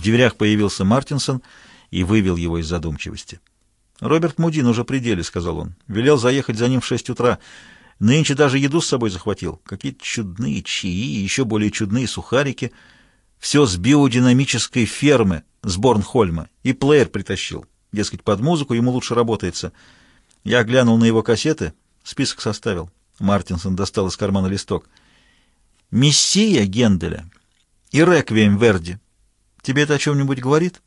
В дверях появился Мартинсон и вывел его из задумчивости. «Роберт Мудин уже при деле», — сказал он. «Велел заехать за ним в шесть утра. Нынче даже еду с собой захватил. Какие-то чудные чаи, еще более чудные сухарики. Все с биодинамической фермы, с Борнхольма. И плеер притащил. Дескать, под музыку ему лучше работается. Я глянул на его кассеты, список составил. Мартинсон достал из кармана листок. «Мессия Генделя и Реквием Верди. Тебе это о чем-нибудь говорит?»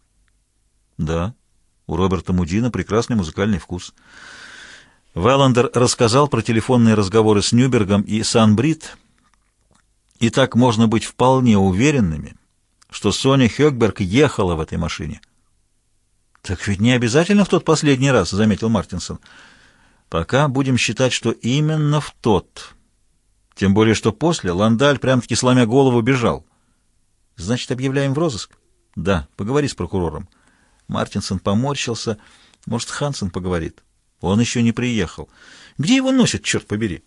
«Да». У Роберта Мудина прекрасный музыкальный вкус. Валандер рассказал про телефонные разговоры с Нюбергом и Санбрид, и так можно быть вполне уверенными, что Соня Хёкберг ехала в этой машине. «Так ведь не обязательно в тот последний раз», — заметил Мартинсон. «Пока будем считать, что именно в тот. Тем более, что после Ландаль прям-таки сломя голову бежал. Значит, объявляем в розыск?» «Да, поговори с прокурором». Мартинсон поморщился. Может, Хансен поговорит. Он еще не приехал. Где его носит, черт побери?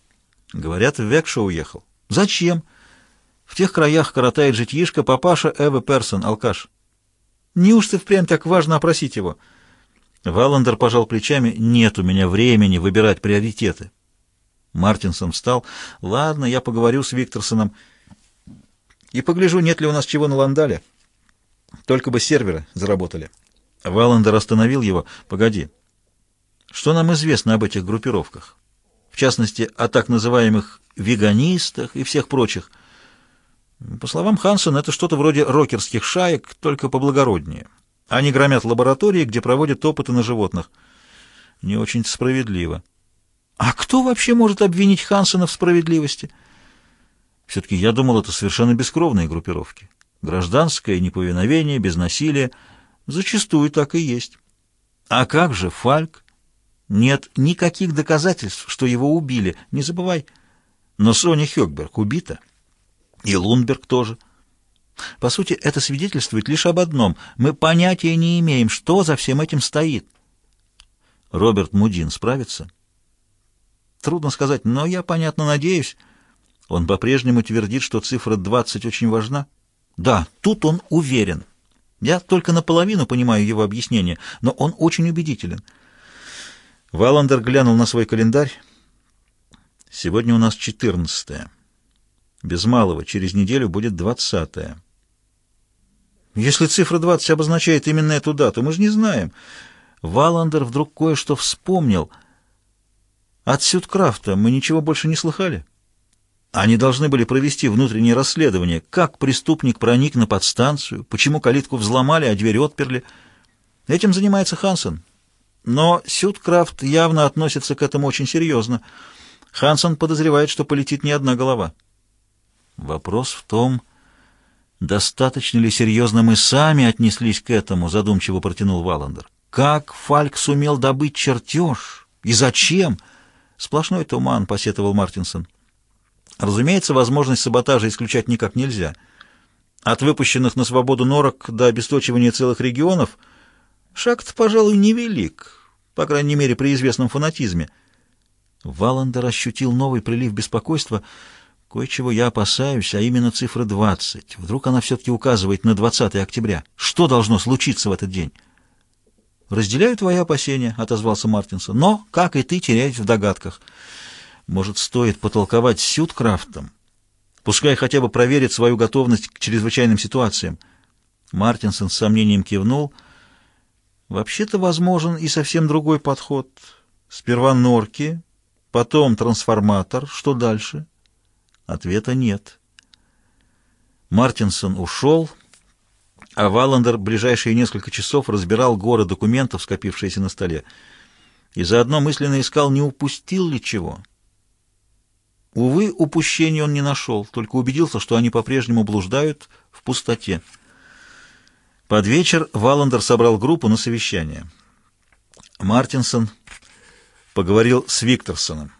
Говорят, в Векша уехал. Зачем? В тех краях коротает житьишко папаша Эвы Персон, алкаш. Неужто впрямь так важно опросить его? Валандер пожал плечами. Нет у меня времени выбирать приоритеты. Мартинсон встал. Ладно, я поговорю с Викторсоном и погляжу, нет ли у нас чего на Ландале. Только бы серверы заработали. Валандер остановил его. «Погоди. Что нам известно об этих группировках? В частности, о так называемых веганистах и всех прочих. По словам Хансона, это что-то вроде рокерских шаек, только поблагороднее. Они громят лаборатории, где проводят опыты на животных. Не очень справедливо. А кто вообще может обвинить Хансона в справедливости? Все-таки я думал, это совершенно бескровные группировки. Гражданское неповиновение, без насилия — Зачастую так и есть. А как же Фальк? Нет никаких доказательств, что его убили, не забывай. Но Соня Хёкберг убита. И Лунберг тоже. По сути, это свидетельствует лишь об одном. Мы понятия не имеем, что за всем этим стоит. Роберт Мудин справится? Трудно сказать, но я, понятно, надеюсь. Он по-прежнему твердит, что цифра 20 очень важна. Да, тут он уверен. Я только наполовину понимаю его объяснение, но он очень убедителен. Валандер глянул на свой календарь. Сегодня у нас четырнадцатое. Без малого через неделю будет двадцатое. Если цифра двадцать обозначает именно эту дату, мы же не знаем. Валандер вдруг кое-что вспомнил. От Сюткрафта мы ничего больше не слыхали. Они должны были провести внутреннее расследование, как преступник проник на подстанцию, почему калитку взломали, а дверь отперли. Этим занимается Хансен. Но Сюткрафт явно относится к этому очень серьезно. Хансен подозревает, что полетит не одна голова. Вопрос в том, достаточно ли серьезно мы сами отнеслись к этому, задумчиво протянул Валандер. Как Фальк сумел добыть чертеж? И зачем? Сплошной туман, посетовал Мартинсон. Разумеется, возможность саботажа исключать никак нельзя. От выпущенных на свободу норок до обесточивания целых регионов шаг-то, пожалуй, невелик, по крайней мере, при известном фанатизме. Валандер ощутил новый прилив беспокойства. Кое-чего я опасаюсь, а именно цифра 20. Вдруг она все-таки указывает на 20 октября. Что должно случиться в этот день? «Разделяю твои опасения», — отозвался Мартинсон, — «но, как и ты, теряюсь в догадках». Может, стоит потолковать с Сюткрафтом? Пускай хотя бы проверит свою готовность к чрезвычайным ситуациям. Мартинсон с сомнением кивнул. Вообще-то возможен и совсем другой подход. Сперва норки, потом трансформатор. Что дальше? Ответа нет. Мартинсон ушел, а Валандер ближайшие несколько часов разбирал горы документов, скопившиеся на столе, и заодно мысленно искал, не упустил ли чего. Увы, упущений он не нашел, только убедился, что они по-прежнему блуждают в пустоте. Под вечер Валандер собрал группу на совещание. Мартинсон поговорил с Викторсоном.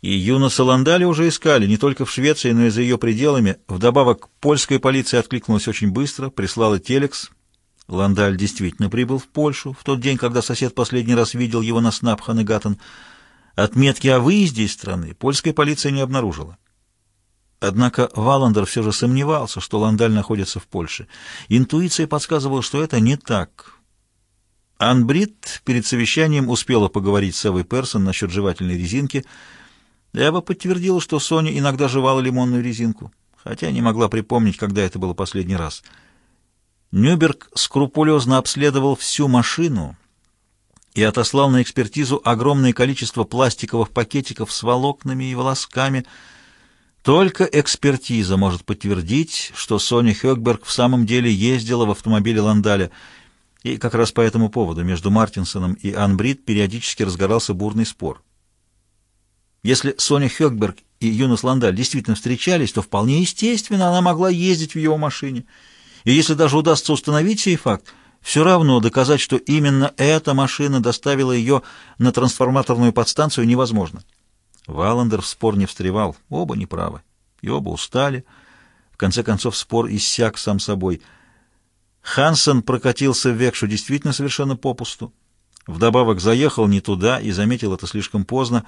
И Юноса Ландали уже искали, не только в Швеции, но и за ее пределами. Вдобавок, польская полиция откликнулась очень быстро, прислала телекс. Ландаль действительно прибыл в Польшу в тот день, когда сосед последний раз видел его на Снапхан и Гаттен. Отметки о выезде из страны польская полиция не обнаружила. Однако Валандер все же сомневался, что Ландаль находится в Польше. Интуиция подсказывала, что это не так. Анбрид перед совещанием успела поговорить с Эвой Персон насчет жевательной резинки. Эва подтвердила, что Соня иногда жевала лимонную резинку, хотя не могла припомнить, когда это было последний раз. Нюберг скрупулезно обследовал всю машину и отослал на экспертизу огромное количество пластиковых пакетиков с волокнами и волосками. Только экспертиза может подтвердить, что Соня Хёкберг в самом деле ездила в автомобиле Ландаля, и как раз по этому поводу между Мартинсоном и Анбрид периодически разгорался бурный спор. Если Соня Хёкберг и Юнос Ландаль действительно встречались, то вполне естественно она могла ездить в его машине. И если даже удастся установить сей факт, все равно доказать, что именно эта машина доставила ее на трансформаторную подстанцию, невозможно. Валандер в спор не встревал, оба неправы, и оба устали. В конце концов спор иссяк сам собой. Хансен прокатился в Векшу действительно совершенно попусту. Вдобавок заехал не туда и заметил это слишком поздно.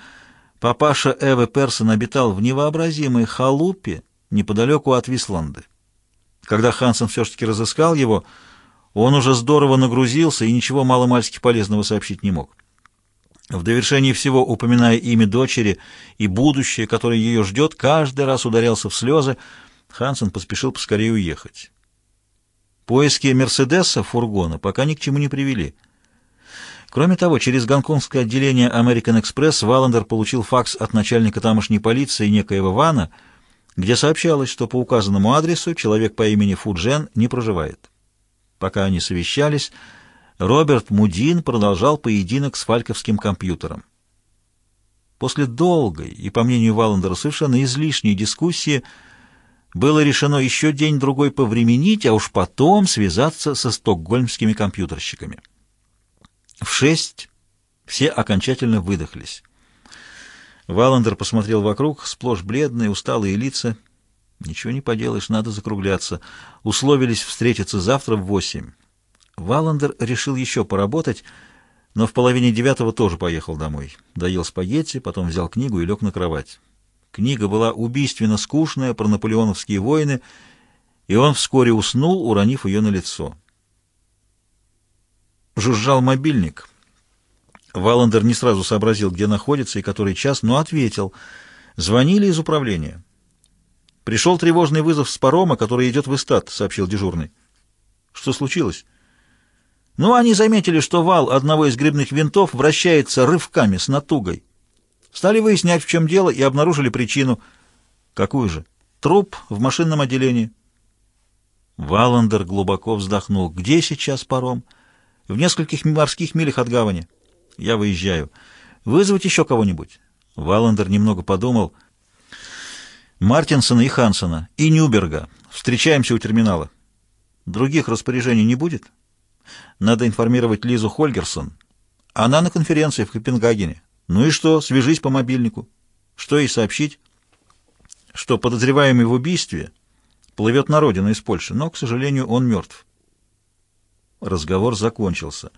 Папаша Эвы Персон обитал в невообразимой халупе неподалеку от Висланды. Когда Хансен все-таки разыскал его, он уже здорово нагрузился и ничего маломальски полезного сообщить не мог. В довершении всего, упоминая имя дочери и будущее, которое ее ждет, каждый раз ударялся в слезы. Хансен поспешил поскорее уехать. Поиски Мерседеса, фургона, пока ни к чему не привели. Кроме того, через гонконгское отделение American Express Валандер получил факс от начальника тамошней полиции некоего Вана, где сообщалось, что по указанному адресу человек по имени Фуджен не проживает. Пока они совещались, Роберт Мудин продолжал поединок с фальковским компьютером. После долгой и, по мнению Валандера, совершенно излишней дискуссии было решено еще день-другой повременить, а уж потом связаться со стокгольмскими компьютерщиками. В шесть все окончательно выдохлись. Валандер посмотрел вокруг, сплошь бледные, усталые лица. Ничего не поделаешь, надо закругляться. Условились встретиться завтра в восемь. Валандер решил еще поработать, но в половине девятого тоже поехал домой. Доел спагетти, потом взял книгу и лег на кровать. Книга была убийственно скучная, про наполеоновские войны, и он вскоре уснул, уронив ее на лицо. Жужжал мобильник. Валандер не сразу сообразил, где находится и который час, но ответил. Звонили из управления. «Пришел тревожный вызов с парома, который идет в Истат», — сообщил дежурный. «Что случилось?» «Ну, они заметили, что вал одного из грибных винтов вращается рывками с натугой. Стали выяснять, в чем дело, и обнаружили причину. Какую же? Труп в машинном отделении». Валандер глубоко вздохнул. «Где сейчас паром?» «В нескольких морских милях от гавани». «Я выезжаю. Вызвать еще кого-нибудь?» Валандер немного подумал. Мартинсона и Хансона, и Нюберга. Встречаемся у терминала. Других распоряжений не будет? Надо информировать Лизу Хольгерсон. Она на конференции в Копенгагене. Ну и что, свяжись по мобильнику. Что ей сообщить? Что подозреваемый в убийстве плывет на родину из Польши, но, к сожалению, он мертв. Разговор закончился.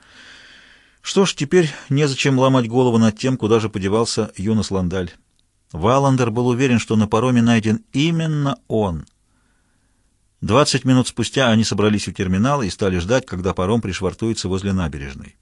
Что ж, теперь незачем ломать голову над тем, куда же подевался Юнос Ландаль. Валандер был уверен, что на пароме найден именно он. Двадцать минут спустя они собрались у терминала и стали ждать, когда паром пришвартуется возле набережной.